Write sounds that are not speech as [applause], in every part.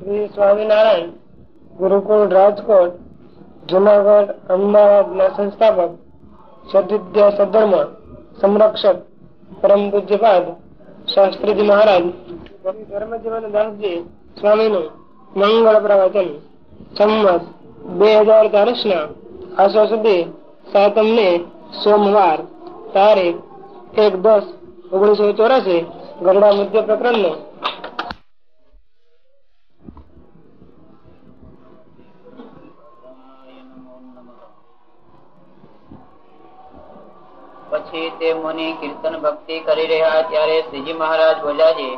શ્રી સ્વામિનારાયણ, ગુરુકુળ રાજકોટ જુનાગઢ, અમદાવાદ ના સંસ્થાપક, સદવિદ્યા સધર્મ, સંરક્ષક, પરમ પૂજ્યપાદ, શાસ્ત્રીજી મહારાજ ધર્મજીવન દાસજી સ્વામી નું મંગળ પ્રવચન, સંમત, બે હજાર ચાલીસ ના આસો સુધી સાતમ ને સોમવાર તારીખ એક દસ ઓગણીસો ચોરાસી ગરડા મધ્ય પ્રકરણ નો પછી તે મુનિ કીર્તન ભક્તિ કરી રહ્યા ત્યારે શ્રીજી મહારાજ બોલ્યા છે,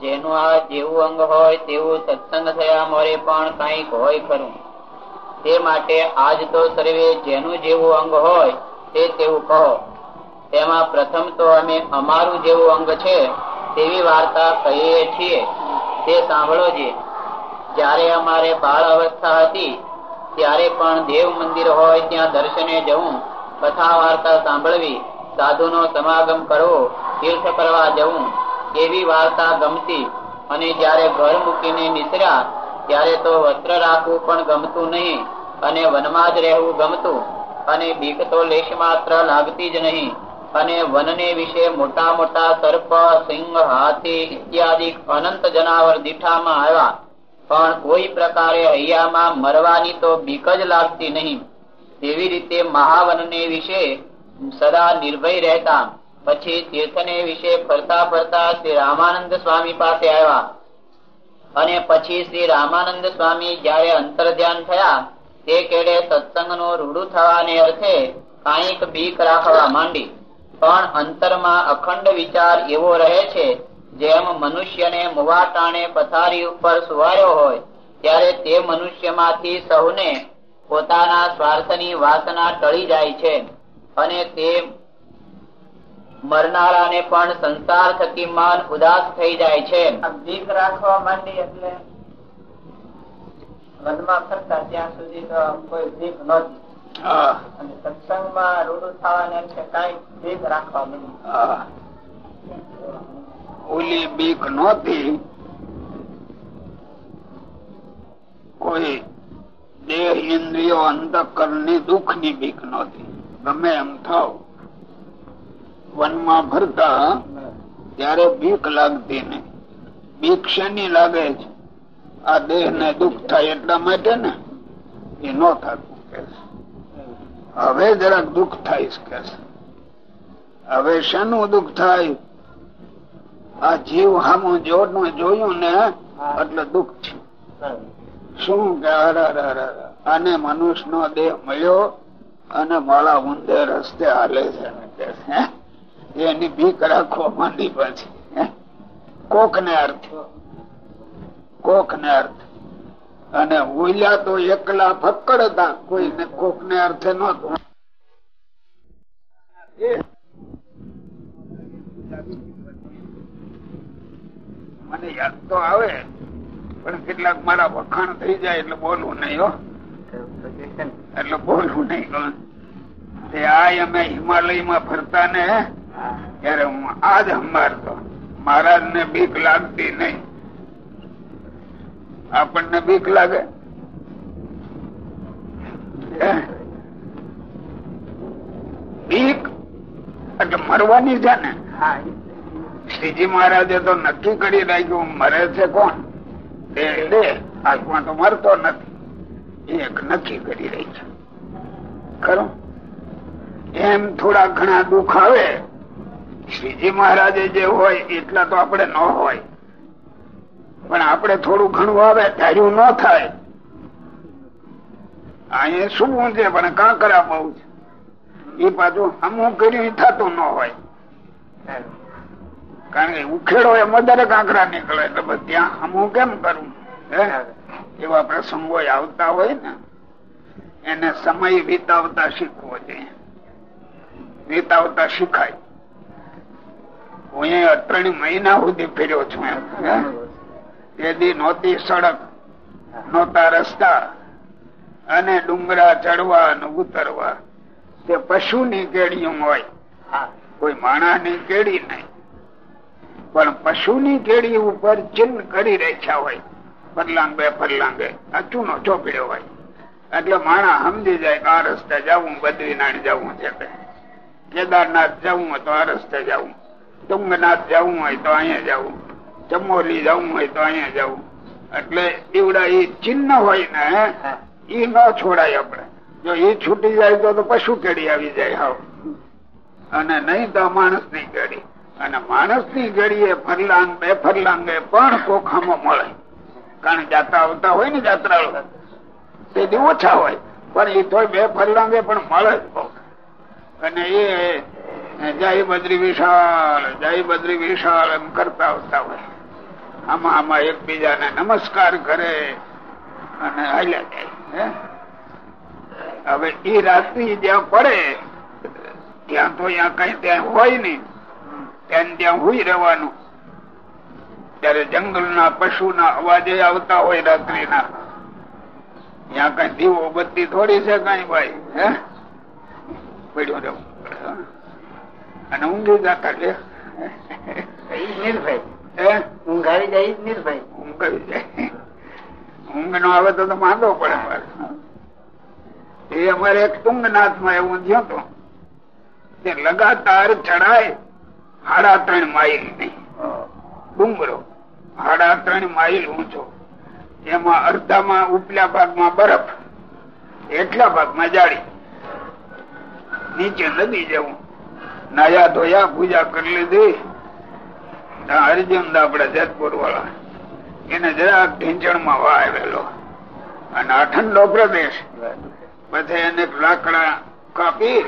જેનું આ જેવું અંગ હોય તેવું સત્સંગ થયા મોરે પણ કંઈક હોય ખરું. તે માટે આજ તો સર્વે જેનું જેવું અંગ હોય તે તેવું કહો. તેમાં પ્રથમ તો અમે અમારું જેવું અંગ છે તેવી વાર્તા કહીએ છીએ. તે સાંભળો છે જ્યારે અમારે બાળ અવસ્થા હતી, ત્યારે પણ દેવ મંદિર હોય ત્યાં દર્શને જવું. કથા વાર્તા સાંભળવી, સાધુનો સમાગમ કરવો, તીર્થ કરવા જવું, એવી વાર્તા ગમતી. અને જયારે ઘર મૂકીને નીસર્યા, ત્યારે તો વસ્ત્ર રાખવું પણ ગમતું નહીં, અને વનમાં જ રહેવું ગમતું. અને બીક તો લેશ માત્ર લાગતી જ નહીં. અને વનને વિશે મોટા મોટા સર્પ, સિંહ, હાથી ઇત્યાદિ અનંત જનાવર દીઠામાં આવ્યા. પણ કોઈ પ્રકારે હૈયામાં મરવાની તો બીક જ લાગતી નહીં. તેવી રીતે મહાવનને વિશે સદા નિર્ભય રહેતા, પછી તીર્થને વિશે ફરતા ફરતા શ્રી રામાનંદ સ્વામી પાસે આવ્યા. અને પછી શ્રી રામાનંદ સ્વામી જયારે અંતર ધ્યાન થયા, તે કેડે સત્સંગનું રૂડું થવાને અર્થે કાંઈક બીક રાખવા માંડી. પણ અંતરમાં અખંડ વિચાર એવો રહે છે, જેમ મનુષ્યને મુવાટાણે પથારી ઉપર સુવાર્યો હોય, ત્યારે તે મનુષ્યમાંથી સૌને પોતાના સ્વાર્થની વાસના ટળી જાય છે અને તે મરનારાને પણ સંસાર થકી માન ઉદાસ થઈ જાય છે. ભીખ રાખવા માંડી એટલે વનમાં ફરતા ત્યાં સુધી તો કોઈ ભીખ નહોતી અને સત્સંગમાં રૂડું થવાને કઈ ભીખ રાખવા માંડી. ઓલી બીક નહોતી. કોઈ દેહ ઇન્દ્રિયો અંતકરણની દુઃખની બીક નહોતી. ગમે એમ થાવ. વનમાં ફરતા ત્યારે બીક લાગતી નહીં. બીક શેની લાગે છે? આ દેહ ને દુઃખ થાય એટલા માટે ને? એ ન થતું કે હવે જરાક દુઃખ થાય કે હવે શેનું દુઃખ થાય? આ જીવ હામું જોડનું જોયું ને એટલે દુઃખ છે. શું કે? આને મનુષ્ય નો દેહ મળ્યો અને માળા ઊંધે રસ્તે હાલે છે એની બીક રાખવા માંડી પછી કોક ને અર્થ? કોક ને અર્થ? અને ઉલ્યા તો એકલા ફક્કડ હતા, કોઈને કોક ને અર્થે નતો મને યાદ તો આવે. પણ કેટલાક મારા વખાણ થઈ જાય એટલે બોલવું નહીં હો. એટલે બોલવું નહીં આ અમે હિમાલયમાં ફરતા ને ત્યારે હું આજ હંભારતો મહારાજ ને બીક લાગતી નહીં. આપણને બીક લાગે? બીક? એટલે મરવાની છે ને? શ્રીજી મહારાજે તો નક્કી કરી રાખ્યું મરે છે કોણ? આત્મા તો મરતો નથી. એક નક્કી કરી રહી છે. ખરું? એમ થોડા ઘણા દુઃખ આવે, શ્રીજી મહારાજે જે હોય એટલા તો આપણે ન હોય. પણ આપણે થોડું ઘણું આવે ધાર્યું ન થાય. અહીંયા શું છે? પણ કાંકરા બહુ છે. એ પાછું અમુક કર્યું થતું ન હોય. કારણ કે ઉખેડો એમ વધારે કાંકરા નીકળે એટલે ત્યાં હું કેમ કરવું એવા પ્રસંગો આવતા હોય ને એને સમય વિતાવતા શીખવો જોઈએ. વિતાવતા શીખાય. હું ત્રણ મહિના સુધી ફેર્યો છું એમ તેથી નહોતી સડક નહોતા રસ્તા અને ડુંગરા ચડવા અને ઉતરવા. તે પશુ ની કેડીયું હોય કોઈ માણા ની કેડી નહીં. પણ પશુ ની કેડી ઉપર ચિહ્ન કરી રાખ્યા હોય, ફરલાંગે ફરલાંગે આ ચૂનો ચોપડ્યો હોય. એટલે માણા સમજી જાય કે આ રસ્તે જવું, બદ્રીનાથ જવું છે કેદારનાથ જવું હોય તો આ રસ્તે જવું. તુંગનાથ જવું હોય તો અહીંયા જવું. ચમોલી જવું હોય તો અહીંયા જવું. એટલે એવડા એ ચિહ્ન હોય ને એ ન છોડાય આપણે. જો એ છૂટી જાય તો પશુ કેડી આવી જાય, હાવ. અને નહીં તો માણસની કેડી અને માણસની ફરલાંગ બે ફરલાંગે પણ કોખામાં મળે. કારણ જાતા આવતા હોય ને જાત્રા તે ઓછા હોય, પણ એ તો બે ફરલાંગે પણ મળે અને એ જય બદ્રી વિશાળ, જય બદ્રી વિશાળ એમ કરતા આવતા હોય. આમાં આમાં એકબીજાને નમસ્કાર કરે અને હાલ્યા જાય હવે એ રાત્રિ જ્યાં પડે, ત્યાં તો ત્યાં કઈ ત્યાં હોય નહીં. ત્યાં ત્યાં હુઈ રહેવાનું. ત્યારે જંગલના પશુના અવાજે આવતા હોય રાત્રિના. ત્યાં કઈ દીવો બત્તી થોડી છે કઈ ભાઈ હે? પડ્યું રહેવું અને ઊંઘી જતા લે ઊંઘ આવી જાય નિર્ભય. ઊંઘ આવી જાય. ઊંઘ નો આવે તો માંદો પડે. એ અમારે એક તુંગનાથમાં એવું થયું હતું. લગાતાર ચડાય સાડા ત્રણ માઇલની ડુંગરો. સાડા ત્રણ માઇલ ઊંચો. એમાં અડધામાં ઉપલા ભાગમાં બરફ એટલા ભાગમાં જાળી. નીચે નદી જવું. નાયા ધોયા પૂજા કરી લીધી. ત્યાં અર્જુન આપડે જેતપુર વાળા એને જરાક ઢીંચણમાં વાવેલો. અને આ ઠંડો પ્રદેશ. પછી એને લાકડા કાપી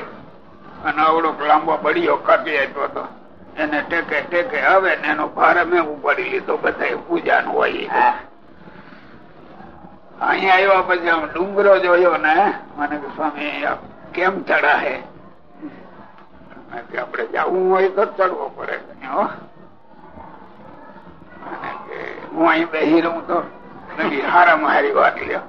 અને આવડો લાંબો બળીઓ કાપી આપ્યો હતો. એને ટેકે ટેકે. આવે ને એનો ભાર મેં ઉપાડી લીધો બધા પૂજા નું હોય અહીંયા આવ્યા પછી આમ ડુંગરો જોયો ને મને કે સ્વામી કેમ ચડા હે? આપડે જવું હોય તો ચડવો પડે. હો. અહીં બેસી રહું તો? હારા હારામાં હારી વાત લ્યો.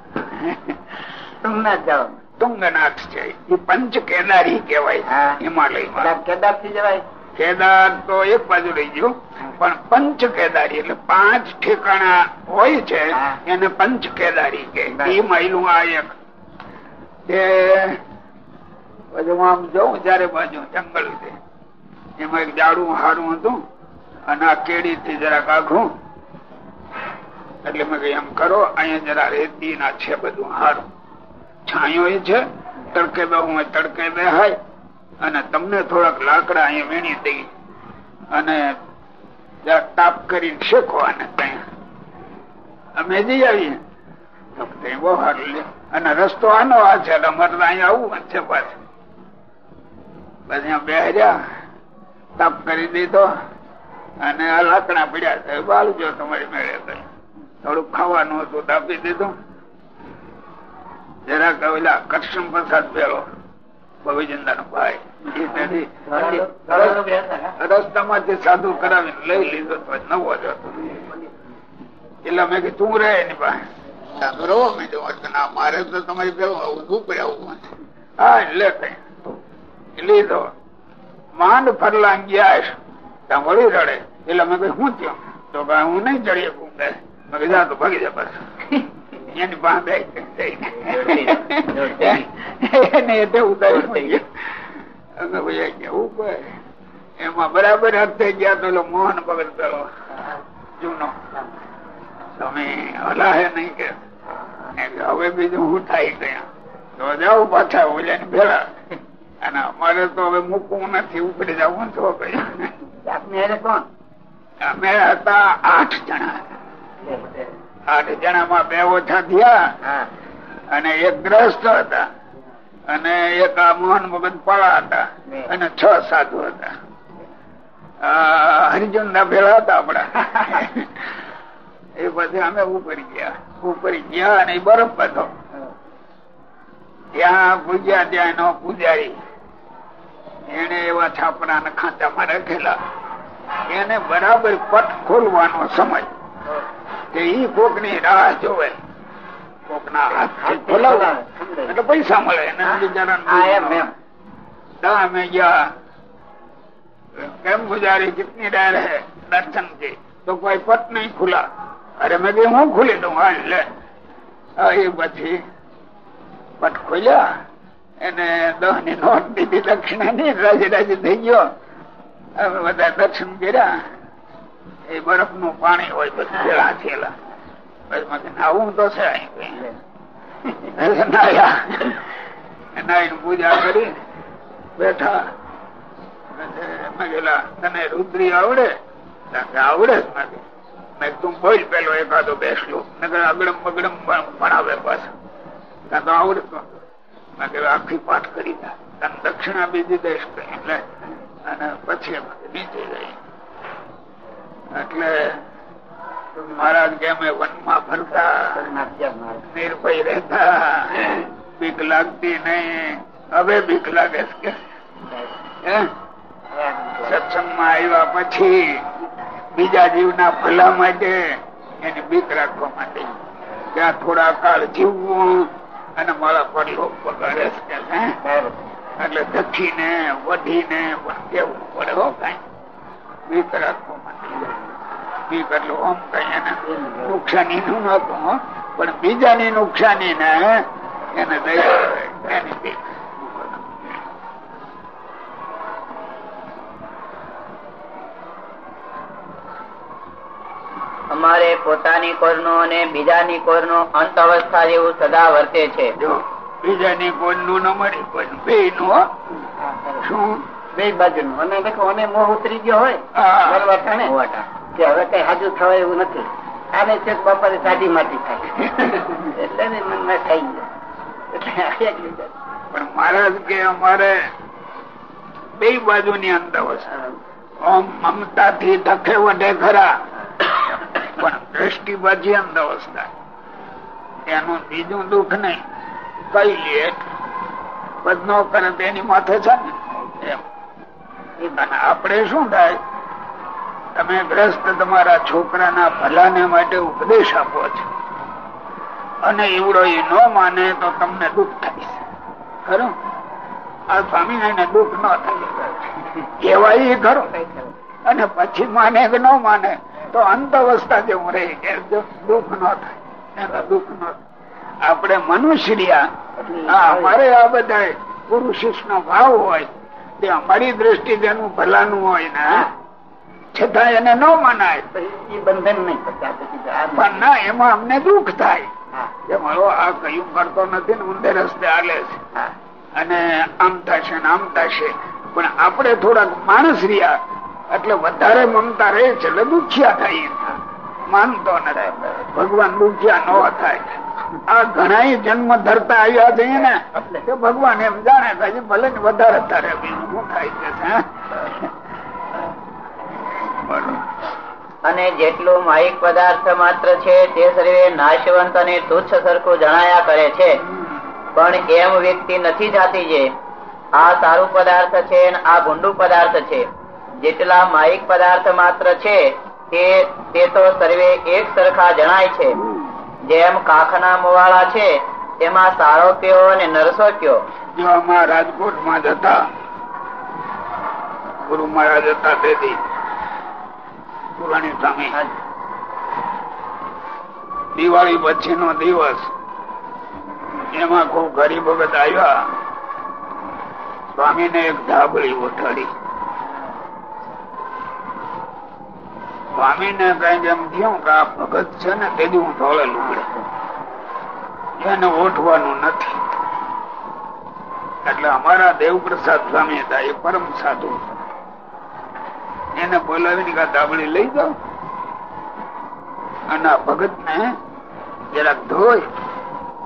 તમને જાઓ. તુંગનાથ છે એ પંચ કેદારી કેવાય. હિમાલયમાં. કેદારથી જવાય? કેદાર તો એક બાજુ રહી ગયું પણ પંચ કેદારી એટલે પાંચ ઠેકાણા હોય છે એને પંચ કેદારી કે. એ આ એક. તે પછી હું આમ જઉં જયારે બાજુ જંગલ છે. એમાં એક જાડું હારું હતું અને આ કેડી થી જરાક આઘું એટલે મેં કઈ એમ કરો અહીંયા જરા રેતી ના છે બધું હારું. છાંયો એ છે તડકે બે હું તડકે બે હાય અને તમને થોડાક લાકડા અહીંયા વીણી દઈ અને તાપ કરીને શેકો અને ત્યાં. અમે જઈ આવીએ. તો ત્યાં બહુ સારું લે. અને રસ્તો આનો આ છે અમારે અહીંયા આવવું જ છે પાછું. પછી બેહર્યા, તાપ કરી દીધો અને આ લાકડા પડ્યા છે. બાળજો તમારી મેળે થોડુંક ખાવાનું હતું, તાપી દીધું. જરાક ઓલા કરશન પ્રસાદ પેલો. ત્યાંથી રસ્તામાંથી સાધુ કરાવીને લઈ લીધો તો નવો જ હતો. એટલે મેં કે તું રહે એની પાસે. રો મેં ના મારે તો તમારી ઉભું હા એટલે કઈ લીધો. માંડ ફરલા ગયા ત્યાં વળી રડે. એટલે મેં કઈ હું થયો? તો હું નહીં ચડી શકું મેં કીધા તો ભાગી જા બસ એની પાસે એને એટલે ઉતારી અમે ભાઈ ગયા ઉપર એમાં બરાબર હાથ થઈ ગયા પેલો મોહન ભગત પેલો જૂનો. તમે હલાહે નહીં કે. હવે બીજું હું થાય ગયા તો જાઓ પાછા ઓલ્યા ને ભેળા. અને અમારે તો હવે મૂકવું નથી ઉપડી જવું તો મેરે કોણ? અમે હતા આઠ જણા. આઠ જણામાં બે ઓછા થયા. અને એક ગ્રસ્ત હતા. અને એક આ મોહન ભગત પાળા હતા. અને છ સાધુ હતા. હરિજન ના ભેળા હતા આપડા [laughs] એ પછી અમે ઉપર ગયા. ઉપર ગયા અને બરફ હતો ત્યાં પૂજ્યા ત્યાં એનો પૂજારી. એને એવા છાપરા ને ખાંચામાં રાખેલા. એને બરાબર પટ ખોલવાનો સમય. કે ઈ કોકની રાહ જોવે. કોક ના હાથ એટલે પૈસા મળે અમે ગયા. કેમ ગુજારી? કેટલી ડાયર હે દર્શનથી તો કોઈ પટ નહીં ખુલા. અરે મેં કઈ હું ખુલી દઉં? હા લે. એ પછી પટ ખોલ્યા. એને દહની નોટ દીધી દક્ષિણા ની રાજી રાજી થઈ ગયો. બધા દર્શન કર્યા. એ બરફનું પાણી હોય બધું પેલા છેલા આવું તો છે પૂજા કરી, બેઠા. તને રુદ્રી આવડે? આવડે મેં તું બોલ પેલો એકાદો બેસલો. નગર અગડમ બગડમ ભણાવે પાછું. ત્યાં તો આવડતો મેં કહ્યું આખી પાઠ કરી દક્ષિણા બીજી દઈશ એટલે, અને પછી નીચે જઈ એટલે મહારાજ કે વનમાં ફરતા. નિર્ભય રહેતા. બીક લાગતી નહીં. હવે બીક લાગે કે સત્સંગમાં આવ્યા પછી બીજા જીવના ભલા માટે એને બીક રાખવા માટે ત્યાં થોડા કાળ જીવવું અને મારા પડલો પગાડે છે એટલે દખીને, વધીને પણ કેવું પડે હો કઈ. બીક રાખવા માટે. બીક એટલે ઓમ કઈ એને નુકસાની નું નતું પણ બીજાની નુકસાની ને એને દયા. અમારે પોતાની કોરનો અને બીજાની કોરનો અંત અવસ્થા જેવું સદા વર્તે છે. બીજાની કોરનું ન મળી પણ બે નું શું? બે બાજુ નું અને દેખો અને મોહ ઉતરી ગયો હોય કે હવે કઈ હાજર થવાય એવું નથી. આને છે બપોરે સાડી માટી થાય. [laughs] એટલે મનમાં થઈ ગયો. પણ મહારાજ કે અમારે બે બાજુ ની અંદર મમતા થી ધકે વઢે ખરા. પણ દ્રષ્ટિ બાજી અંધ એનું બીજું દુઃખ નહીં. કઈ લે બધનો કરે તેની માથે છે ને. એમ. આપણે શું થાય? તમે ગ્રસ્ત તમારા છોકરાના ભલાને માટે ઉપદેશ આપો છો. અને એવડો એ ન માને તો તમને દુઃખ થાય ખરું? આ સ્વામિનારાયણ દુઃખ ન થાય. ખરો. અને પછી માને કે ન માને તો અંત અવસ્થા જેવું રહી કે દુઃખ ન થાય. દુઃખ ન થાય. આપણે મનુષ્ય અમારે આ બધા પુરુષ નો ભાવ હોય. તે અમારી દ્રષ્ટિ જેનું ભલાનું હોય ને છતાં એને ન મનાય. બંધન નહીં પણ ના એમાં અમને દુઃખ થાય. કે મારો આ કયું કરતો નથી ને ઊંધે રસ્તે હાલે છે. અને આમ થશે ને આમ થશે. પણ આપણે થોડાક માણસ રહ્યા એટલે વધારે મમતા રહે છે એટલે દુખિયા થાય માનતો નથી. ભગવાન દુખિયા ન થાય. આ ઘણા જન્મ ધરતા આવ્યા છે ને કે ભગવાન એમ જાણે ભલે ને વધારે તારે શું થાય છે અને જેટલો માહિક પદાર્થ માત્ર છે તે સર્વે નાશવંત અને તુચ્છ સરખું જણાયા કરે છે. પણ એમ વ્યક્તિ નથી જાતી જે આ સારું પદાર્થ છે આ ભૂંડું પદાર્થ છે. જેટલા માહિક પદાર્થ માત્ર છે તે તો સર્વે એક સરખા જણાય છે. જેમ કાખના મોવાળા છે તેમાં સારો કયો અને નરસો કયો જો અમારા રાજકોટમાં જતા ગુરુ મહારાજ હતા તેથી પુરાણી સ્વામી. દિવાળી પછી નો દિવસ. એમાં ખૂબ ગરીબ વખત આવ્યા. સ્વામી ને એક ધાબળી ઉઠાડી. સ્વામી ને કઈ એમ થયું કે આ ભગત છે ને તેથી હું ધોળે લુગડે. એને ઓઠવાનું નથી. એટલે અમારા દેવપ્રસાદ સ્વામી હતા એ પરમ સાધુ એને બોલાવીને કા દાબડી લઈ જાઓ? અને ભગત ને જરાક ધોઈ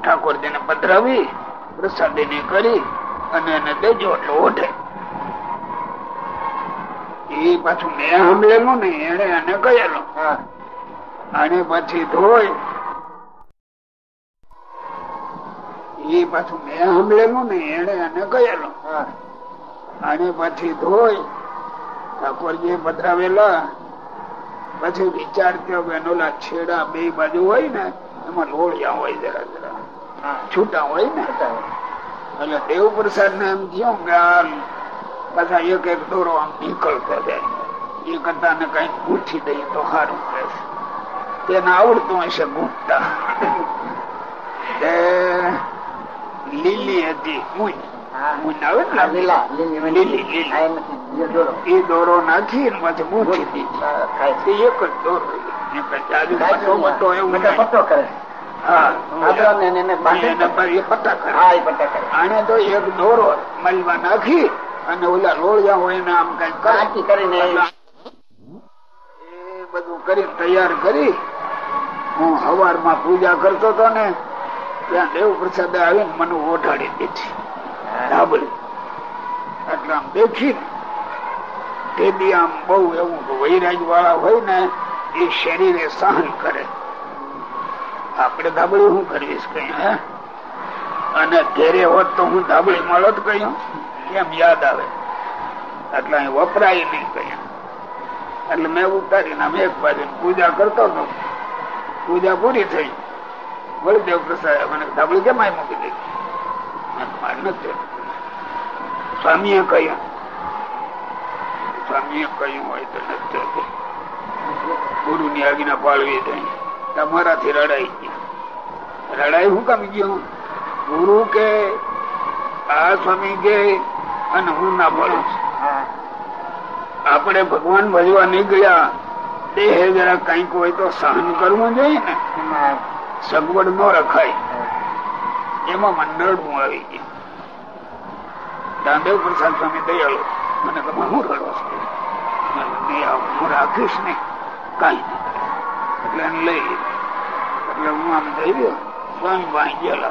ઠાકોરજી ને પધરાવી પ્રસાદી કરી અને એને દેજો એટલે ઓઢે. એ પાછું મેં સાંભળેલું ને એને એને કહેલું. અને પછી ધોઈ. એ પાછું મેં સાંભળેલું ને એને એને કહેલું. અને પછી ધોઈ ઠાકોરજી પધરાવેલા. પછી વિચાર થયો કે છેડા બે બાજુ હોય ને એમાં લોળિયા હોય જરા જરા. છૂટા હોય ને. એટલે દેવ પ્રસાદ ને એમ થયું કે આ પાછા એક એક દોરો આમ નીકળતો જાય. એ કરતા ને કઈ ગૂંથી દઈએ તો સારું રહેશે તેને આવડતું હશે ગુંજતા લીલી હતી મૂંજ એમાંથી. એ દોરો નાખી ને પછી દીધી. આ ખાય. છે. એ એક જ દોરો એવું પટ્ટો કરે આને તો એક મલમાં નાખી અને ઓલા લોળિયા હોય ને આમ કઈ આખી કરીને એ બધું કરી તૈયાર કરી. હું હવારમાં પૂજા કરતો હતો ને ત્યાં દેવ પ્રસાદ આવીને મને ઓઢાડી દીધી. ધાબળી એટલે આમ દેખી તે આમ બહુ એવું વૈરાગ વાળા હોય ને, એ શરીરે સહન કરે. આપણે ધાબળી શું કરવીશ કઈ, હે? અને ઘેરે હોત તો હું ધાબળી મળત કહ્યું એમ યાદ આવે? એટલે અહીં વપરાય નહીં કહ્યું એટલે મેં ઉતારીને આમ એક બાજુ પૂજા કરતો હતો. પૂજા પૂરી થઈ. વળદેવ પ્રસાદ મને ધાબળી કેમ મૂકી દીધી મેં નથી. સ્વામીએ કહ્યું. સ્વામીએ કહ્યું હોય તો નથી. ગુરુ ની આજ્ઞા પાળવી જાય તમારાથી રડાઈ ગયા. રડાઈ હું કામ ગયો? ગુરુ કે આ સ્વામી કે અને હું ના ભણું આપણે ભગવાન ભજવા નહીં ગયા. દેહ જરા કંઈક હોય તો સહન કરવું જોઈએ ને. સગવડ ન રખાય. એમાં મંડળું આવી ગયું. દાંદેવ પ્રસાદ સ્વામી દયાળુ. મને તમે હું રડો છો. મેં કીધું, "નહીં, આવું હું રાખીશ ને કાંઈ એટલે એને લઈ એટલે હું આમ જઈ રહ્યો સ્વામી ભાઈ ગયેલા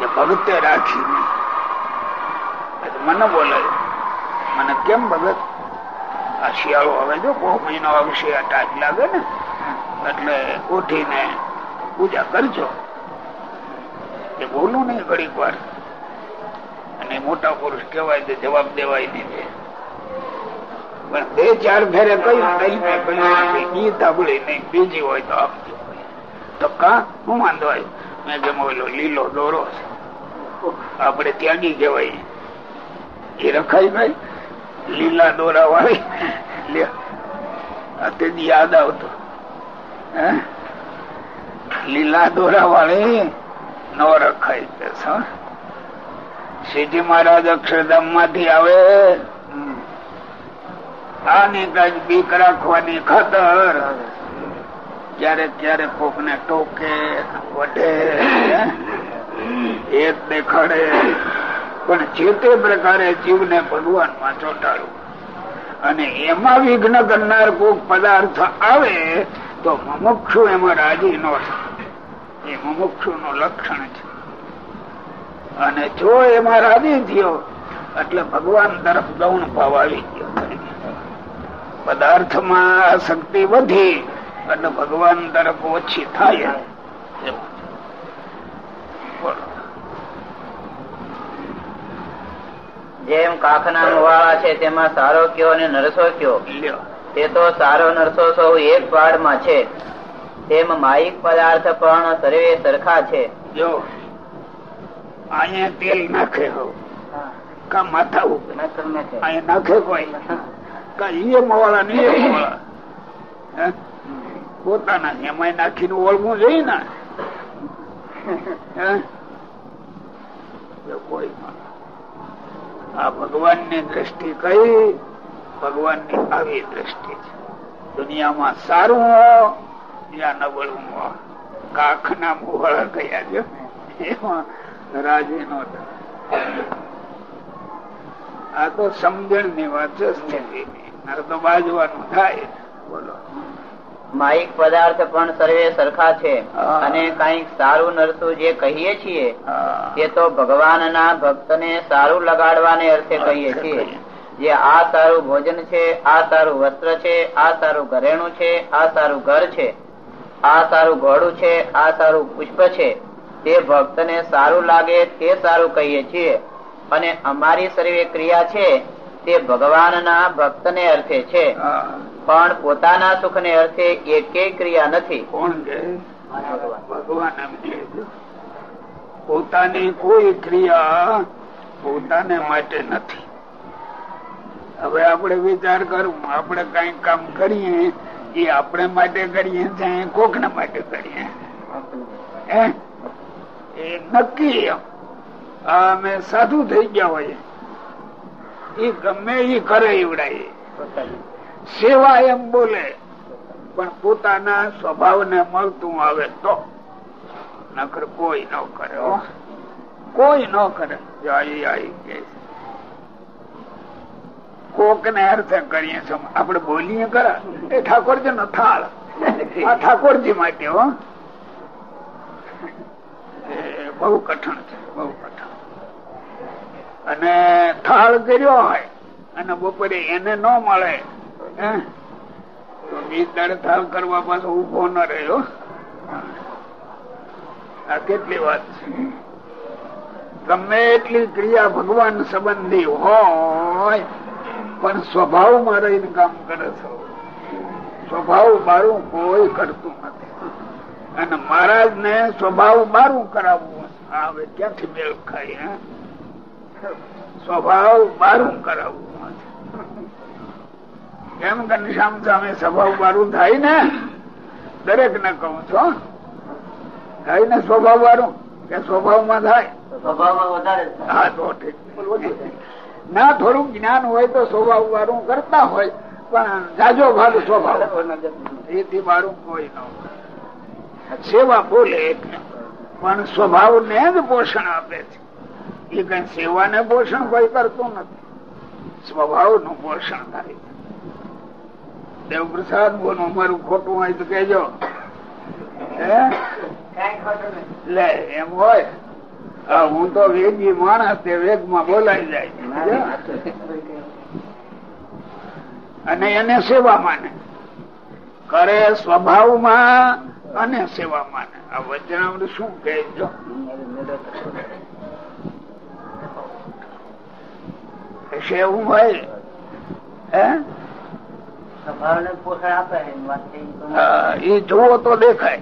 જે ભગતે રાખી નહીં. મને બોલાય. મને કેમ ભગત? આ શિયાળો હવે જો બહુ મહિનો આવશે આ ટાઈમ લાગે ને. એટલે ઉઠીને પૂજા કરજો. ઘડીક વાર. અને મોટા પુરુષ કહેવાય તો જવાબ દેવાય નહીં પણ બે ચાર ફેરે મેં ઈ ધાબળી નહીં. બીજી હોય તો આપજો તો કા? હું વાંધો આવ્યો. મેં કેમ ઓલો લીલો દોરો છે. આપણે ત્યાગી કહેવાય. એ રખાય ભાઈ. લીલા દોરા વાળી. અત્યારે યાદ આવતો. લીલા દોરા વાળી. રખાય સર શ્રીજી મહારાજ અક્ષરધામમાંથી આવે આની કઈ બીક રાખવાની ખતર. ક્યારેક ક્યારેક કોક ને ટોકે, વઢે એક દેખાડે. પણ જે તે પ્રકારે જીવને ભગવાનમાં ચોટાડવું અને એમાં વિઘ્ન કરનાર કોક પદાર્થ આવે, તો મુમુક્ષુ એમાં રાજી ન થાય. એ મુમુક્ષુ નું લક્ષણ છે. અને જો એમાં રાજી થયો એટલે ભગવાન તરફ ગૌણ ભાવ આવી ગયો. પદાર્થમાં આસક્તિ વધી એટલે ભગવાન તરફ ઓછી થાય. જેમ કાખના મુવાળા છે તેમાં સારો કયો અને નરસો કયો? તે તો સારો નરસો સૌ એક પાડમાં છે. તેમ માયિક પદાર્થ પણ સર્વે સરખા છે. જો અહીંયા તેલ નાખે હો કા માથા ઉપર અહીંયા નાખે કોઈ? કા ઈએ મોવાળા ને મોવાળા? પોતાના એમાં નાખીને ઓળવું જોઈએ ને? કોઈ આ ભગવાનની દ્રષ્ટિ કઈ? ભગવાનની આવી દ્રષ્ટિ છે. દુનિયામાં સારું હો નબળું હો કાખ ના મોવાળા કયા જો એમાં રાજી નો આ તો સમજણની વાત છે તો બાજવાનું થાય. બોલો. માયિક પદાર્થ પણ સર્વે સરખા છે. અને કંઈક સારું નરતું જે કહીએ છીએ. તે તો ભગવાનના ભક્તને સારું લગાડવાને અર્થે કહીએ છીએ. જે આ સારું ભોજન છે આ સારું વસ્ત્ર છે આ સારું ઘરેણું છે આ સારું ઘર છે આ સારું ઘોડું છે આ સારું પુષ્પ છે. તે ભક્તને સારું લાગે તે સારું કહીએ છીએ. અને અમારી સર્વે ક્રિયા છે તે ભગવાનના ભક્તને અર્થે છે. પણ પોતાના સુખને અર્થે એકેય ક્રિયા નથી. ભગવાન. પોતાની કોઈ ક્રિયા પોતાને માટે નથી. હવે આપણે વિચાર કરું આપણે કઈ કામ કરીએ એ આપણે માટે કરીએ છીએ કોક ના માટે કરીએ. એ નક્કી અમે સાધુ થઈ ગયા હોય એ ગમે એ કરે એવડાય સેવા એમ બોલે, પણ પોતાના સ્વભાવ ને મળતું આવે તો. નકર કોઈ ન કરે કોઈ ન કરે. કોક ને અર્થ કરીએ છીએ. આપડે બોલીએ કરા એ ઠાકોરજી નો થાળ. આ ઠાકોરજી માટે, હો. બહુ કઠણ છે, બહુ કઠણ. અને થાળ કર્યો હોય, અને બપોરે એને ન મળે તો બીજ દાડે થાળ કરવા પાછો ઊભો ન રહ્યો. આ કેટલી વાત છે. ગમે એટલી ક્રિયા ભગવાન સંબંધી હોય પણ સ્વભાવમાં રહીને કામ કરે છે. સ્વભાવ મારું કોઈ કરતું નથી. અને મહારાજ ને સ્વભાવ મારું કરાવવું આવે ક્યાંથી મેળ ખાય સ્વભાવ મારું કરાવવું કેમ ઘનશ્યામ સામે સ્વભાવ બારું થાય ને? દરેક ને કહું છો થાય ને સ્વભાવ વાળું કે સ્વભાવમાં થાય? સ્વભાવમાં વધારે હા તો ઠીક. ના થોડું જ્ઞાન હોય તો સ્વભાવ વાળું કરતા હોય પણ જાજો ભાગ સ્વભાવ. એથી મારું કોઈ ન સેવા બોલે પણ સ્વભાવ ને જ પોષણ આપે છે. એ કઈ સેવા ને પોષણ કોઈ કરતું નથી. સ્વભાવનું પોષણ થાય. દેવ પ્રસાદ બોનું અમારું ખોટું હોય તો કેજો લે એમ હોય. હું તો વેગી માણસ તે વેગમાં બોલાઈ જાય. અને એને સેવા માને. કરે સ્વભાવમાં અને સેવા માને. આ વચનામૃત શું કહે જો હોય? હે એ જુઓ તો દેખાય.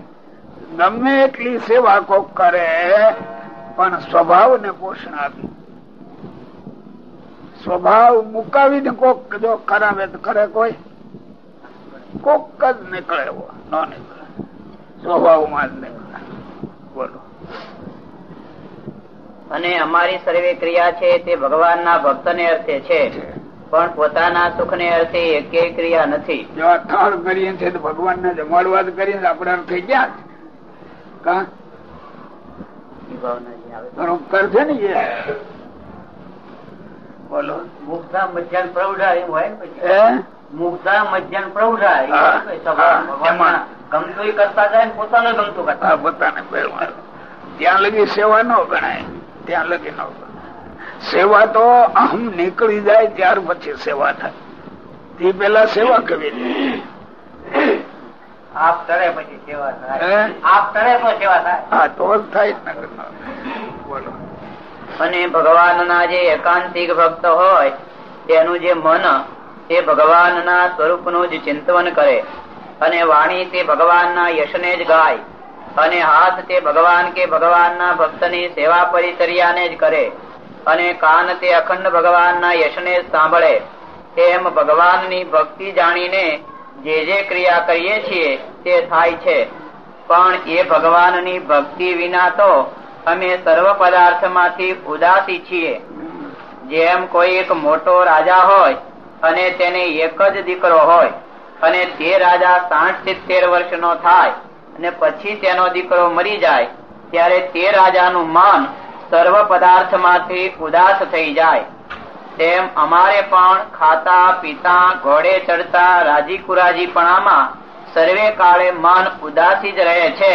ગમે એટલી સેવા કોક કરે પણ સ્વભાવ ને પોષણ આપ્યું સ્વભાવ મુકાવી ને કોક જો કરાવે તો કરે કોઈ? કોક જ નીકળે એવો ન નીકળે. સ્વભાવમાં જ નીકળે. બોલો. અને અમારી સર્વે ક્રિયા છે તે ભગવાન ના ભક્ત ને અર્થે છે. પણ પોતાના સુખ ને અર્થે એક ક્રિયા નથી. જો અથાણ કરીએ છીએ તો ભગવાન ને જમાડવા કરીએ આપણે અર્થે ક્યાં કા? બરોબર છે ને એ બોલો. મુગ્ધા મધ્યાન પ્રૌઢા એમ હોય હે? મુગ્ધા મધ્યાન પ્રૌઢા ગમતું કરતા જાય ને પોતાને ગમતું કરતા પોતાને ત્યાં લગી સેવા ન ગણાય. ત્યાં લગી ન ગણાય. સેવા તો અહમ નીકળી જાય ત્યાર પછી સેવા થાય. તે પેલા સેવા કરવી આપ તળે પછી સેવા થાય. આપ તળે તો સેવા થાય. હા તો થાય જ નકર ન. થાય. બોલો. અને ભગવાનના જે એકાંતિક ભક્ત હોય તેનું જે મન તે ભગવાનના સ્વરૂપનું જ ચિંતન કરે. અને વાણી તે ભગવાનના યશને જ ગાય. અને હાથ તે ભગવાન કે ભગવાનના ભક્તની સેવા પરિચર્યાને જ કરે. અને કાન તે અખંડ ભગવાનના યશને સાંભળે. તેમ ભગવાનની ભક્તિ જાણીને જે જે ક્રિયા કરીએ છીએ તે થાય છે. પણ એ ભગવાનની ભક્તિ વિના તો અમે સર્વ પદાર્થમાંથી ઉદાસી છીએ. જેમ કોઈ એક મોટો રાજા હોય અને તેને એક જ દીકરો હોય અને તે રાજા સાઠ સિત્તેર વર્ષનો થાય અને પછી તેનો દીકરો મરી જાય, ત્યારે તે રાજાનું મન સર્વ પદાર્થમાંથી ઉદાસ થઈ જાય. તેમ અમારે પણ ખાતા પીતા ઘોડે ચડતા રાજી કુરાજીપણામાં સર્વે કાળે મન ઉદાસી જ રહે છે.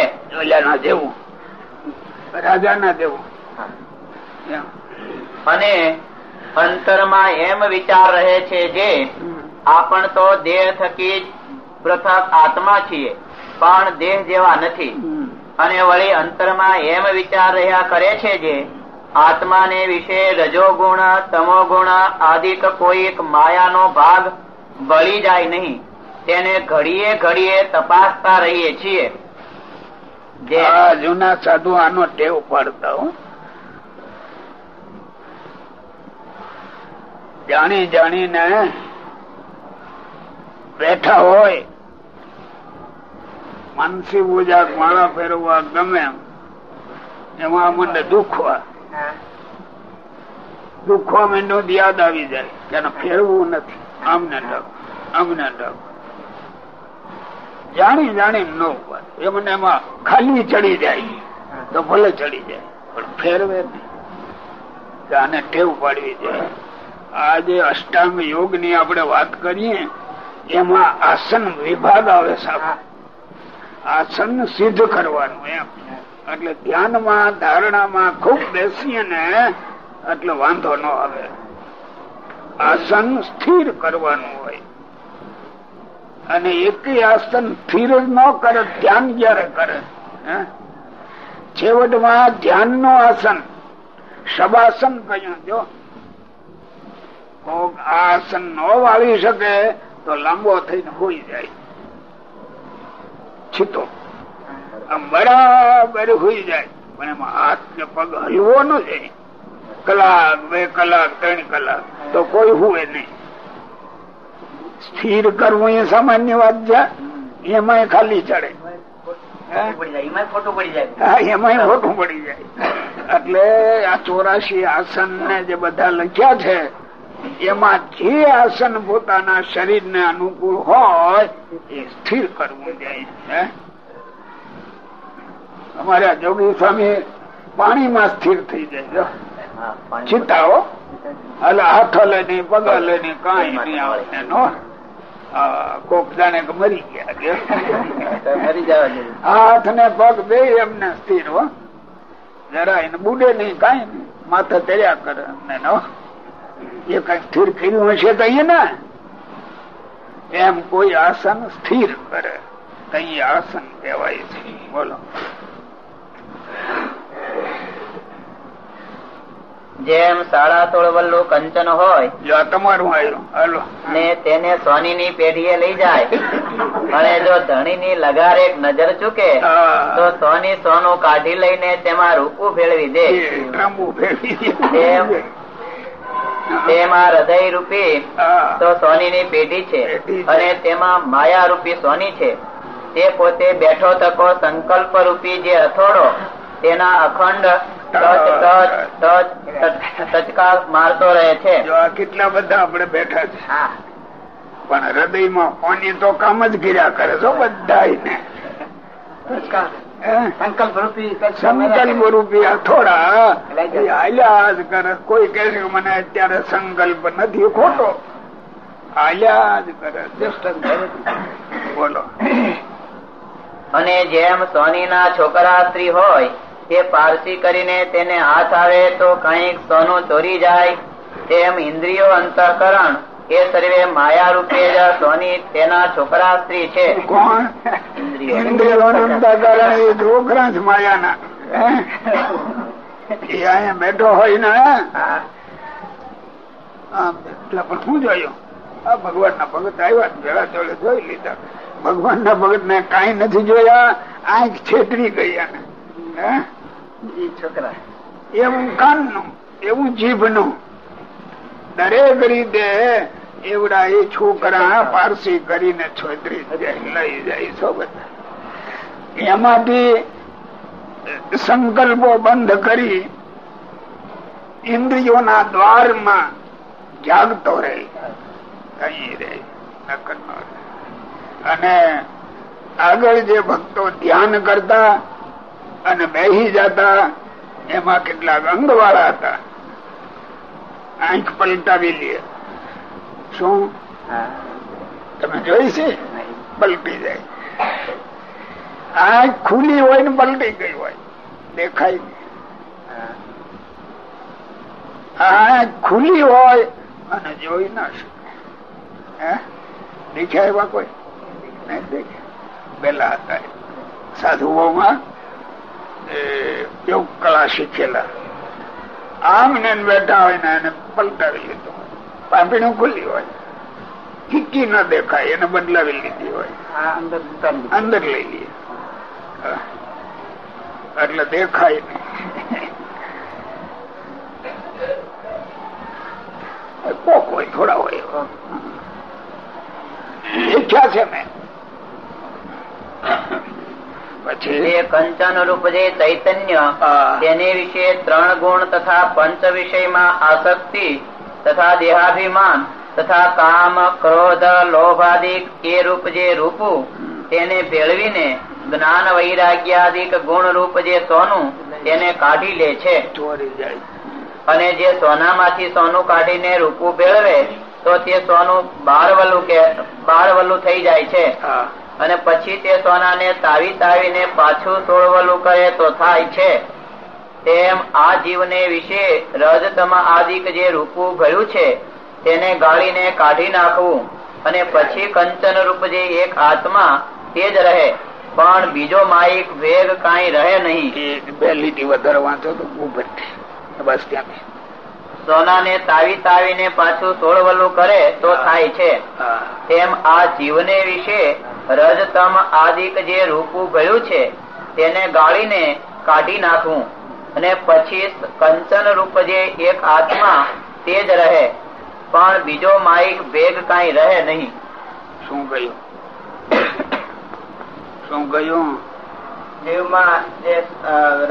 અને અંતરમાં એમ વિચાર રહે છે જે આપણ તો દેહ થકી પૃથક આત્મા છીએ પણ દેહ જેવા નથી. અને વળી અંતરમાં એમ વિચાર રહ્યા કરે છે જે આત્માને વિશે રજોગુણ, તમોગુણ આદિક કોઈ માયાનો ભાગ બળી જાય નહીં. તેને ઘડીએ ઘડીએ તપાસતા રહીએ છીએ. જૂના સાધુ આનો ટેવ પાડતા જાણી જાણીને બેઠા હોય. માનસી પૂજા માળા ફેરવવા ગમે એમાં. મને દુખવા દુખવા માંડો યાદ આવી જાય કે ફેરવું નથી. આમને ડગ આમને ડગ જાણી જાણી ન એ મને એમાં ખાલી ચડી જાય. તો ભલે ચડી જાય પણ ફેરવે નહીં. આને ટેવ પાડવી જાય આ જે અષ્ટાંગ યોગની આપણે વાત કરીએ એમાં આસન વિભાગ આવે સાહેબ. આસન સિદ્ધ કરવાનું એમ. એટલે ધ્યાનમાં, ધારણામાં ખૂબ બેસીએ ને એટલે વાંધો ન આવે. આસન સ્થિર કરવાનું હોય. અને એક આસન સ્થિર ન કરે, ધ્યાન જયારે કરે છેવટમાં ધ્યાન નો આસન, શબાસન કહ્યું, જો. આસન ન વાળી શકે તો લાંબો થઈને હોઈ જાય. છીતો આમ બરાબર હોઈ જાય. પણ એમાં હાથ ને પગ હલવો ન જાય કલાક બે કલાક ત્રણ કલાક તો કોઈ હુએ નહીં. સ્થિર કરવું એ સામાન્ય વાત છે. એમાં ખાલી ચડે. એમાં ખોટું પડી જાય. એટલે આ ચોરાશી આસન ને જે બધા લખ્યા છે એમાં જે આસન પોતાના શરીર ને અનુકૂળ હોય એ સ્થિર કરવું જાય અમારા જોગી સ્વામી પાણીમાં સ્થિર થઈ જાય ચિતાઓ. એટલે હાથ લે નહીં પગ લે નહીં કઈ નહીં આવે નો કોક જાણે કે મરી ગયા હાથ ને પગ બે એમને સ્થિર હો. જરા એને બુડે નહીં કઈ નહીં. માથે તર્યા કરે એમને નો એ કઈ સ્થિર કર્યું હશે તો ને. એમ કોઈ આસન સ્થિર કરે. કઈ આસન કહેવાય છે. બોલો. જેમ સાડા સોળ વલ્લુ કંચન હોય તમારું હાલો ને તેને સોની ની પેઢીએ લઈ જાય. અને જો ધણી ની લગાર એક નજર ચૂકે તો સોની સોનું કાઢી લઈને તેમાં રૂપું ફેરવી દે. તેમાં હૃદય રૂપી તો સોની ની પેઢી છે. અને તેમાં માયા રૂપી સોની છે. તે પોતે બેઠો તકો સંકલ્પ રૂપી જે હથોડો તેના અખંડ મારતો રહે છે. કેટલા બધા આપણે બેઠા છે. પણ હૃદયમાં પાણી તો કામ જ કર્યા કરે છો બધા સંકલ્પ રૂપી થોડા કરે. કોઈ કે છે મને અત્યારે સંકલ્પ નથી ખોટો. કરે. બોલો. અને જેમ સોની ના છોકરા સ્ત્રી હોય તે પારસી કરીને તેને હાથ આવે તો કંઈક સોનું ચોરી જાય. તેમ ઇન્દ્રિયો અંતઃકરણ એ સર્વે માયા રૂપે સોની તેના છોકરા સ્ત્રી છે. કોણ? ઇન્દ્રિયો છોકરા જ માયાના. એ અહીંયા બેઠો હોય ને પણ શું જોયું? આ ભગવાન ના ભગત આવ્યા ભેળા ચોલે જોઈ લીધા. ભગવાન ના ભગત ને કઈ નથી જોયા આંખ છેતરી ગયા એવું કાનનું એવું જીભનું દરેક રીતે એવડા એ છોકરા પારસી કરીને છોતરી લઈ જાય છો બધા એમાંથી સંકલ્પો બંધ કરી ઇન્દ્રિયોના દ્વારમાં જાગતો રહે. કઈ અને આગળ જે ભક્તો ધ્યાન કરતા અને બેહી જતા એમાં કેટલાક અંગ વાળા હતા. આંખ પલટાવી લે. શું? તમે જોઈ છે? પલટી જાય. આંખ ખુલી હોય ને પલટી ગઈ હોય. દેખાય આંખ ખુલી હોય અને જોઈ ના શકે. દેખ્યા એવા કોઈ? નહીં. દેખ્યા. પેલા હતા સાધુઓમાં યોગ કળા શીખેલા. આમ ને બેઠા હોય ને એને પલટાવી લીધો. પાંપીણું ખુલ્લી હોય. હિક્કી ન દેખાય એને બદલાવી લીધી હોય. અંદર લઈ લઈએ એટલે દેખાય નહીં. કોક હોય થોડા હોય. ઈચ્છા છે મેં કંચન રૂપ જે ચૈતન્ય તેને વિશે ત્રણ ગુણ તથા પંચ વિષયમાં આસક્તિ તથા દેહાભિમાન તથા કામ ક્રોધ લોભાદિક એ રૂપ જે રૂપુ તેને ભેળવીને જ્ઞાન વૈરાગ્યાદિક ગુણ રૂપ જે સોનું તેને કાઢી લે છે. અને જે સોનામાંથી સોનું કાઢીને રૂપું ભેળવે તો તે સોનું બારવલું કે બારવલું થઈ જાય છે. અને પછી તે સોનાને તાવી તાવીને પાછું સોળવલું કરે તો થાય છે. તેમ આ જીવને વિશે રજતમ આદિક જે રૂપું ગયું છે, તેને ગાળીને કાઢી નાખવું અને પછી કંચન રૂપ જે એક આત્મા તે જ રહે. પણ બીજો માઇક વેગ કાંઈ રહે નહીં. બે લીટી વધારે વાંચો તો બસ ત્યાં. સોનાને તાવી તાવીને પાછું સોળવલું કરે તો થાય છે. તેમ આ જીવને વિશે રજતમ આદિક જે રૂપું ગયું છે તેને ગાળીને કાઢી નાખવું અને પછી કંચન રૂપ જે એક આત્મા તે જ રહે. પણ બીજો માઇક ભેગ કઈ રહે નહીં. શું કહ્યું શું કહ્યું જીવમાં જે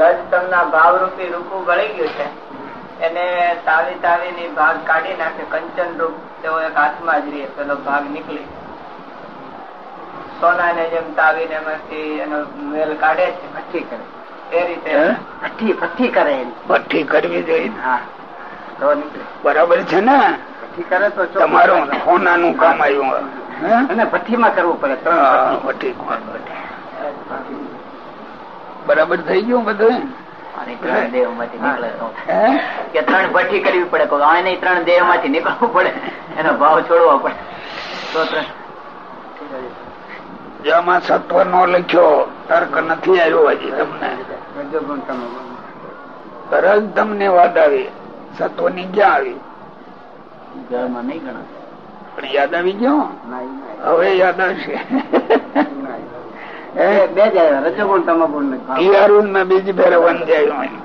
રજતમ ના ભાવરૂપી રૂપું ગળી ગયું છે. એને તાવી તાવી ની ભાગ કાઢી નાખે કંચન રૂપ તેઓ એક હાથમાં જ રહે પેલો ભાગ નીકળી સોના ને જેમ તાવીને એમાંથી એનો મેલ કાઢે છે ભઠ્ઠી કરે. એ રીતે ભઠ્ઠી ભઠ્ઠી કરે ભઠ્ઠી કરવી જોઈએ હા તો નીકળે. બરાબર છે ને? ભઠ્ઠી કરે તો તમારું સોના સોનાનું કામ આવ્યું અને ભઠ્ઠી માં કરવું પડે ત્રણ ભઠ્ઠી. બરાબર થઈ ગયું બધું ત્રણ દેહમાંથી નીકળે કે ત્રણ ભઠ્ઠી કરવી પડે. કોઈ આ ત્રણ દેહમાંથી નીકળવું પડે. એનો ભાવ છોડવો પડે. તો ત્રણ. જેમાં સત્વ નો લખ્યો તર્ક નથી આવ્યો હજી તમને. તરત તમને વાત આવી. સત્વની ક્યાં આવી? પણ યાદ આવી ગયો. હવે યાદ આવશે. બે બે રજોગુણ તમોગુણ પિયારું ને બીજી ફેરે વંજાયું એની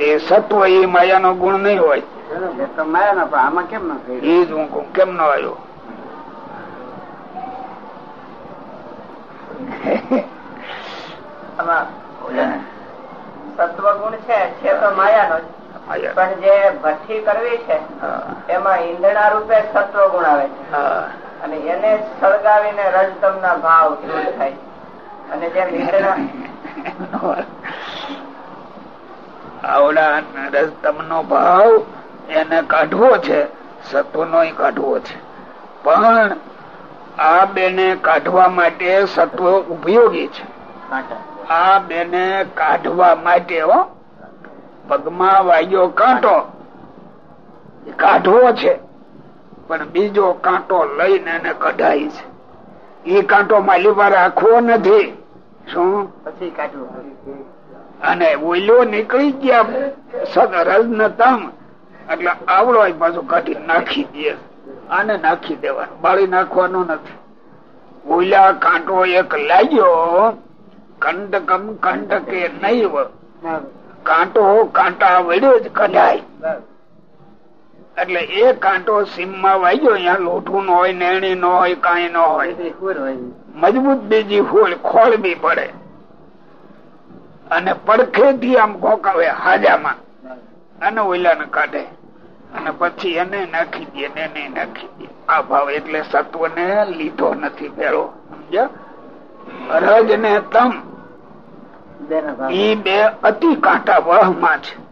એ સત્વ એ માયા નો ગુણ નહીં હોય. એ તો આમાં કેમ ન એ જ હું કેમ ન આવ્યો? આમાં સત્વગુણ છે છે તો માયાનો જ. માયા. પણ જે ભઠ્ઠી કરવી છે એમાં ઈંધણા રૂપે સત્વગુણ આવે છે. હા. અને એને સળગાવીને રજતમ ના ભાવ દૂર થાય. અને જેમ આવડા રજતમ નો ભાવ એને કાઢવો છે સત્વ નો કાઢવો છે. પણ આ બેને કાઢવા માટે સત્વ ઉપયોગી છે. આ બેને કાઢવા માટે પગમાં વાગ્યો કાંટો. કાઢવો છે. પણ બીજો કાંટો લઈને એને કઢાય છે. એ કાંટો માલી પર રાખવો નથી. શું? પછી અને ઓઈલો નીકળી ગયા સદરજ ન તમ એટલે આવડો પાછું કાઢી નાખી દે. આને નાખી દેવાનું. બાળી નાખવાનું નથી. ઓઈલા કાંટો એક લાગ્યો. કંટકમ કંટકે કે બરાબર. કાંટો કાંટા વડ્યો જ કઢાય. એટલે એ કાંટો સીમમાં વાગ્યો અહીંયા લોઠું નો હોય નેણી નો હોય કાંઈ નો હોય. મજબૂત બીજી ફૂલ ખોળવી પડે. અને પડખેથી આમ ખોકાવે હાજામાં. અને ઓઈલાને કાઢે. અને પછી એને નાખી દે ને એને નાખી દે. આ ભાવ એટલે સત્વ ને લીધો નથી પેલો સમજ્યા? રજ ને તમ ઈ બે અતિ કાંટા વહમાં છે.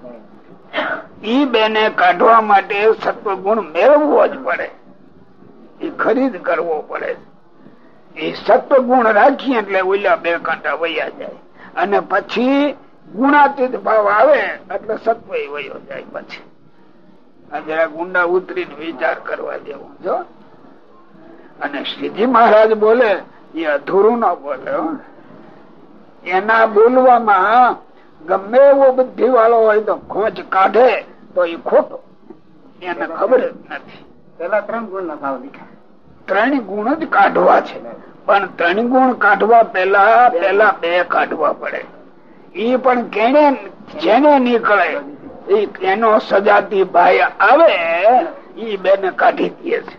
ઈ બેને કાઢવા માટે સત્વ ગુણ મેળવવો જ પડે. એ ખરીદ કરવો પડે. એ સત્વ ગુણ રાખીએ એટલે ઓલા બે કાંટા વયા જાય. અને પછી ગુણાતીત ભાવ આવે એટલે સત્વ વયો જાય પછી. જરા ગુંડા ઉતરીને વિચાર કરવા જેવું. જો. અને શ્રીજી મહારાજ બોલે એ અધૂરું ન બોલે. એના બોલવામાં ગમે એવો બુદ્ધિ વાળો હોય તો ખોજ કાઢે તો એ ખોટો. એને ખબર જ નથી. પેલા ત્રણ ગુણ ના ત્રણ ગુણ જ કાઢવા છે. પણ ત્રણ ગુણ કાઢવા પેલા પેલા બે કાઢવા પડે. એ પણ કેને જેને નીકળે એનો સજાતી ભાઈ આવે ઈ બેને કાઢી દે છે.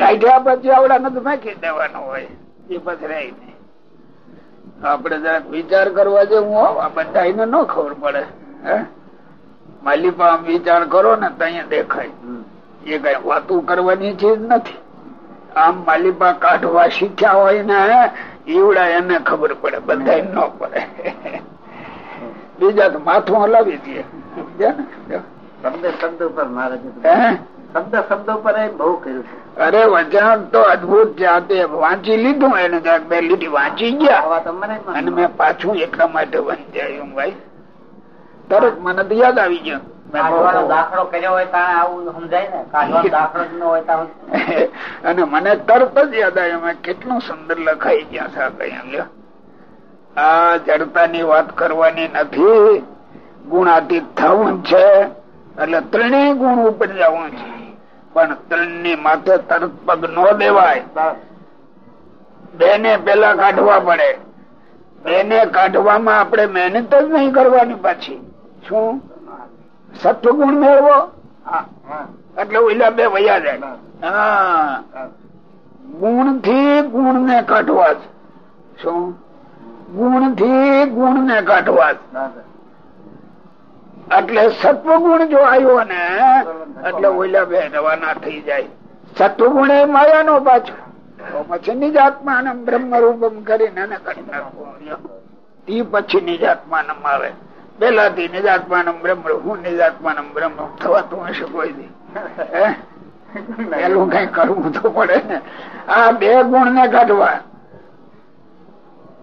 કાઢ્યા પછી આવડા નથી નાખી દેવાનો હોય. એ પછી રહી નહીં આપડે જરાક વિચાર કરવા જેવું આ બધા ન ખબર પડે હે? માલિપા વિચાર કરો ને ત્યાં દેખાય. એ કઈ વાતું કરવાની ચીજ નથી. આમ માલિપા કાઢવા શીખ્યા હોય ને ઈવડા એને ખબર પડે બધા ન પડે. બીજા તો માથું હલાવી દે. શબ્દ શબ્દ ઉપર મારે શબ્દ શબ્દ ઉપર બહુ કર્યું છે. અરે વચન તો અદભુત જાતે વાંચી લીધું એને બે લીટી વાંચી ગયા. અને મેં પાછું એટલા માટે વંચાયું ભાઈ. તરત મને તો યાદ આવી ગયું. [laughs] અને મને તરત જ યાદ આવ્યું કેટલું સુંદર લખાઈ ગયા છે આ કઈ. આ જડતાની વાત કરવાની નથી. ગુણાતીત થવું છે. એટલે ત્રણેય ગુણ ઉપર જવું છે. પણ ત્રણની માથે તરત પગ ન દેવાય બેને પેલા કાઢવા પડે. બેને કાઢવામાં આપણે મહેનત જ નહીં કરવાની પાછી. શું? સત્વગુણ મેળવો? એટલે ઓલા બે વયા જાય. હા. ગુણથી ગુણ ને કાઢવા જ. શું? ગુણથી ગુણ ને કાઢવા જ. એટલે સત્વગુણ જો આવ્યો ને, એટલે ઓલા બે રવાના થઈ જાય. સત્વગુણ એ માયા નો પાછો પછી બ્રહ્મ રૂપમ કરીને એને કરી પછી નિજાત્માન આવે. પેલા થી નિજાત્માન બ્રહ્મ હું નિજાત્માન બ્રહ્મ થવાતું હશે કોઈ દી. પેલું કઈ કરવું તો પડે ને. આ બે ગુણ ને કાઢવા.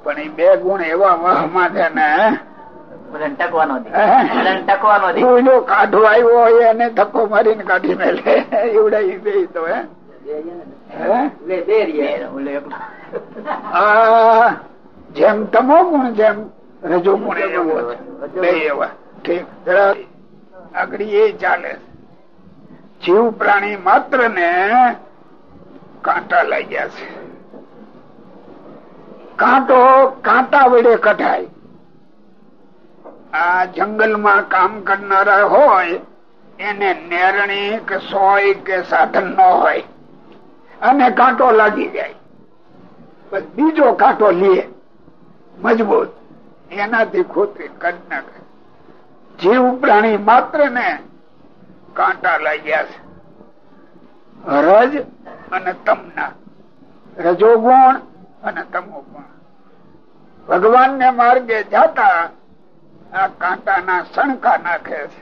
પણ એ બે ગુણ એવા વહમાં છે ને ટકવાનો ટકવાનો ઓલો આવ્યો હોય એને ધક્કો મારીને કાઢી મેલે. એવડા બે તો હે? હે? જેમ તમો ગુણ જેમ રજો ગુણ એવો છે. બે એવા. ઠીક આગળ એ ચાલે. જીવ પ્રાણી માત્ર ને કાંટા લાગ્યા છે. કાંટો કાંટા વડે કઢાય. આ જંગલમાં કામ કરનારા હોય, એને નેરણી કે સોય કે સાધન ન હોય. અને કાંટો લાગી જાય. બીજો કાંટો લે, મજબૂત. એનાથી ખોતરી કદ ના કરે જીવ પ્રાણી માત્ર ને કાંટા લાગ્યા છે. રજ અને તમના. રજોગુણ અને તમો ગુણ. ભગવાન ને માર્ગે જાતા આ કાંટાના સણકા નાખે છે.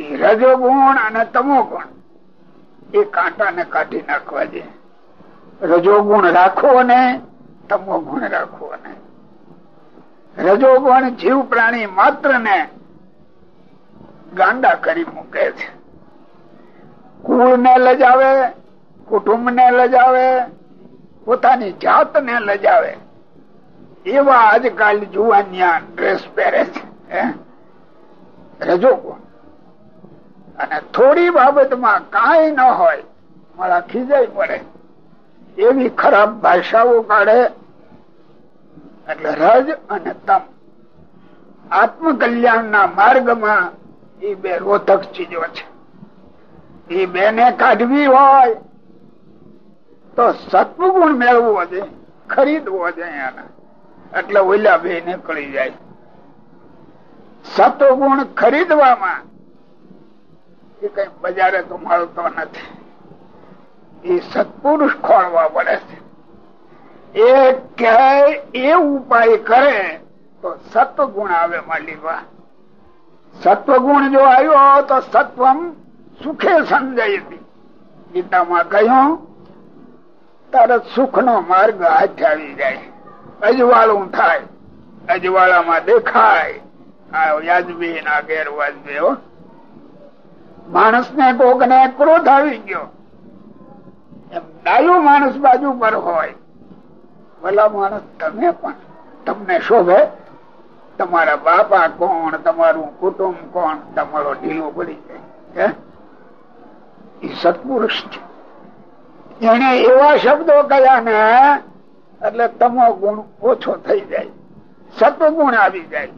એ રજોગુણ અને તમો ગુણ એ કાંટાને કાઢી નાખવા દે. રજોગુણ રાખો ને તમો ગુણ રાખવો ને રજોગુણ જીવ પ્રાણી માત્ર ને ગાંડા કરી મૂકે છે. કુળ ને લજાવે કુટુંબ ને લજાવે, પોતાની જાત ને લજાવે. એવા આજકાલ જુવાનિયા ડ્રેસ પહેરે છે રજો અને થોડી બાબતમાં કાંઈ ન હોય, મારા ખીજાઈ પડે. એવી ખરાબ ભાષાઓ કાઢે, એટલે રજ અને તમ. આત્મકલ્યાણના માર્ગમાં એ બે રોધક ચીજો છે. એ બે ને કાઢવી હોય, તો સત્વગુણ મેળવવો છે, ખરીદવો છે એને. એટલે ઓલા બે નીકળી જાય. સત્વગુણ ખરીદવામાં એ કઈ બજારે તો મળતો નથી. એ સત્પુરુષ ખોળવા પડે છે. એ કહે એ ઉપાય કરે તો સત્વગુણ આવે માલિકા સત્વગુણ જો આવ્યો તો સત્વમ સુખે સંજયતી. ગીતામાં કહ્યું તરત સુખ નો માર્ગ હાથ આવી જાય. અજવાળું થાય અજવાળામાં દેખાય. માણસ ને કોક ને ક્રોધ આવી ગયો. માણસ બાજુ પર હોય. ભલા માણસ તમે પણ તમને શોભે. તમારા બાપા કોણ, તમારું કુટુંબ કોણ, તમારો ઢીલો પડી જાય. એ સત્પુરુષ છે. એને એવા શબ્દો કયા ને એટલે તમો ગુણ ઓછો થઈ જાય. સત્વગુણ આવી જાય.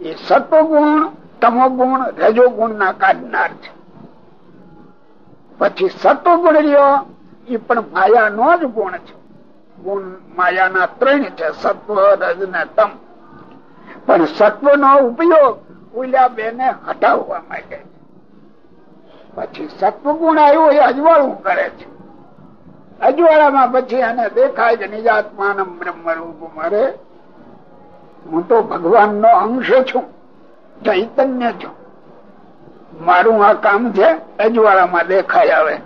એ સત્વગુણ તમો ગુણ રજો ગુણ ના કાઢનાર છે. પછી સત્વગુણ રહ્યો, એ પણ માયા નો જ ગુણ છે. ગુણ માયાના ત્રણ છે, સત્વ, રજ ને તમ. પણ સત્વ નો ઉપયોગ ઉલ્યા બેને હટાવવા માટે પછી સત્વ ગુણ આવ્યો એ અજવાળું કરે છે. અજવાળામાં પછી એને દેખાય છે નિજાત્માન બ્રહ્મ રૂપ મારે. હું તો ભગવાન નો અંશ છું, ચૈતન્ય છું. મારું આ કામ છે, અજવાળામાં દેખાય આવે.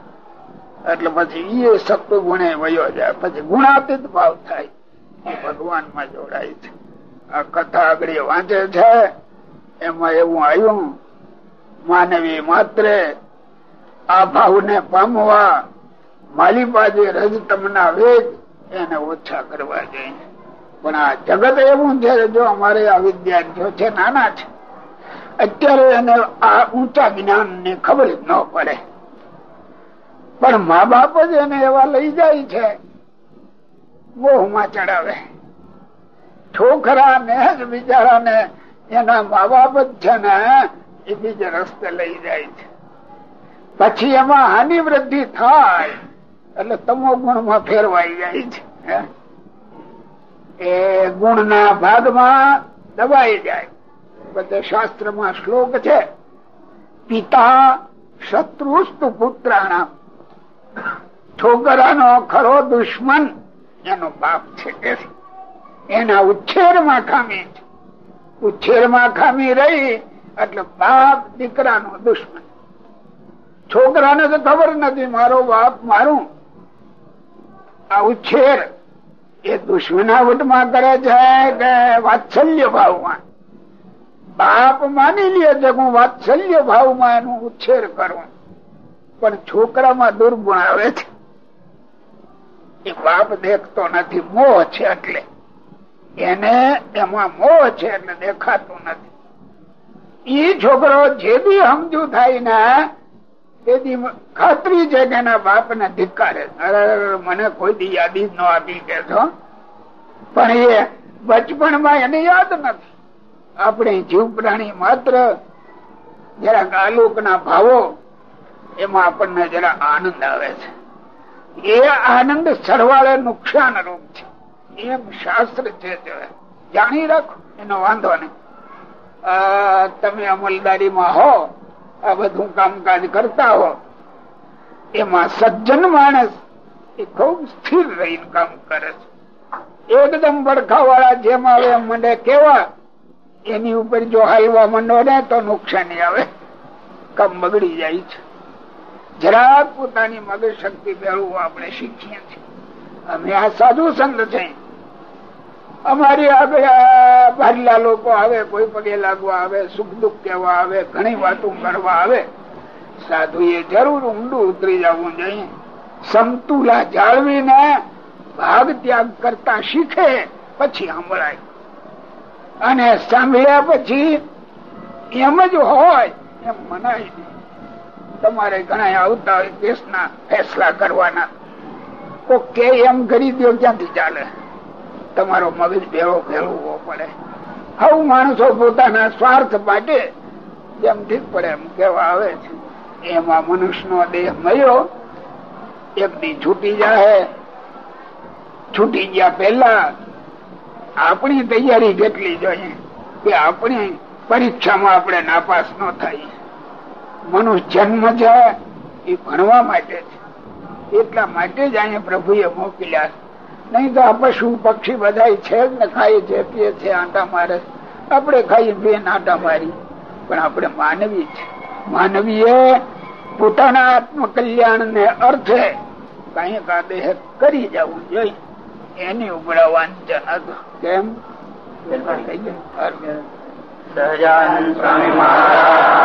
એટલે પછી એ સત્વ ગુણે વયો જાય. પછી ગુણાતીત ભાવ થાય. એ ભગવાનમાં જોડાય છે. આ કથા આગળ વાંચે છે. એમાં એવું આવ્યું, માનવી માત્ર આ ભાવ ને પામવા માલિપાજે રજતમના વેગ એને ઓછા કરવા જોઈએ પણ આ જગત એવું છે જો અમારે આ વિદ્યાર્થીઓ છે, નાના છે, અત્યારે એને આ ઊંચા જ્ઞાનની ખબર જ ન પડે. પણ મા બાપ જ એને એવા લઈ જાય છે, મોહમાં ચડાવે. છોકરા ને જ બિચારા ને એના મા બાપ જ છે ને એ બીજે રસ્તે લઈ જાય છે. પછી એમાં હાનિ વૃદ્ધિ થાય. એટલે તમો ગુણમાં ફેરવાઈ જાય છે એ ગુણ ના ભાગમાં દબાઈ જાય. બધે શાસ્ત્રમાં શ્લોક છે, પિતા શત્રુસ્તુ પુત્રાણા છોકરાનો ખરો દુશ્મન એનો બાપ છે એના ઉછેરમાં ખામી છે. ઉછેરમાં ખામી રહી એટલે બાપ દીકરાનો દુશ્મન. છોકરાને તો ખબર નથી, મારો બાપ મારું આ ઉછેર. એ દુશ્મનાવટમાં કરે છે કે વાત્સલ્ય ભાવમાં. બાપ માની લે છે હું વાત્સલ્ય ભાવમાં એનું ઉછેર કરું. પણ છોકરામાં દુર્ગુણ આવે છે. એ બાપ દેખતો નથી, મોહ છે એટલે. એને એમાં મોહ છે એટલે દેખાતું નથી. એ છોકરો જે બી સમજુ થાય ને તેથી ખાતરી છે કે એના બાપ ને ધિક્કારે મને કોઈ દી યાદી ન આપી કે છો. પણ એ બચપણમાં એને યાદ નથી. આપણે જીવ પ્રાણી માત્ર જરા આલોક ભાવો, એમાં આપણને જરા આનંદ આવે છે. એ આનંદ સરવાળે નુકસાન રૂપ છે. એમ શાસ્ત્ર છે જાણી રાખો, એનો વાંધો નહીં. તમે અમલદારીમાં હો આ બધું કામકાજ કરતા હો. એમાં સજ્જન માણસ એ ખૂબ સ્થિર રહીને કામ કરે છે. એકદમ બરખા વાળા જેમ આવે મને કેવા, એની ઉપર જો હાલવા માંડો ને તો નુકસાની આવે. કામ બગડી જાય છે. જરાક પોતાની મગજ શક્તિ મેળવવું આપણે શીખીએ છીએ. અમે આ સાધુ સંત છે. અમારી ભારલા લોકો આવે, કોઈ પગે લાગવા આવે, સુખ દુઃખ કહેવા આવે, ઘણી વાતો કરવા આવે. સાધુ એ જરૂર ઊંડું ઉતરી જવું જોઈએ. સમતુલા જાળવીને ભાગ ત્યાગ કરતા શીખે, પછી સાંભળાય. અને સાંભળ્યા પછી એમ જ હોય, એમ મનાય તમારે ઘણા આવતા હોય કેસના ફેસલા કરવાના. તો કે એમ કરી દો ક્યાંથી ચાલે? તમારો મગજ ભેળો ફેરવવો પડે. આવું માણસો પોતાના સ્વાર્થ માટે જેમ ઠીક પડે એમ કેવા આવે છે. એમાં મનુષ્યનો દેહ મળ્યો એક દી છૂટી જાય છૂટી ગયા પેલા આપણી તૈયારી કેટલી જોઈએ કે આપણી પરીક્ષામાં આપણે નાપાસ ન થાય. મનુષ્ય જન્મ છે એ ભણવા માટે છે. એટલા માટે જ અહીંયા પ્રભુએ મોકલ્યા નહીં તો આ પશુ પક્ષી બધા છે જ ને ખાઈ છે, પીએ છે, આંટા મારે. આપણે ખાઈ પીએ આંટા મારી. પણ આપણે માનવી છે. માનવીએ પોતાના આત્મ કલ્યાણ ને અર્થે કઈ દેહ કરી જવું જોઈએ. એની ઉપર વાંચન હતું. કેમ? સહજાનંદ સ્વામી મહારાજ